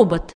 هربت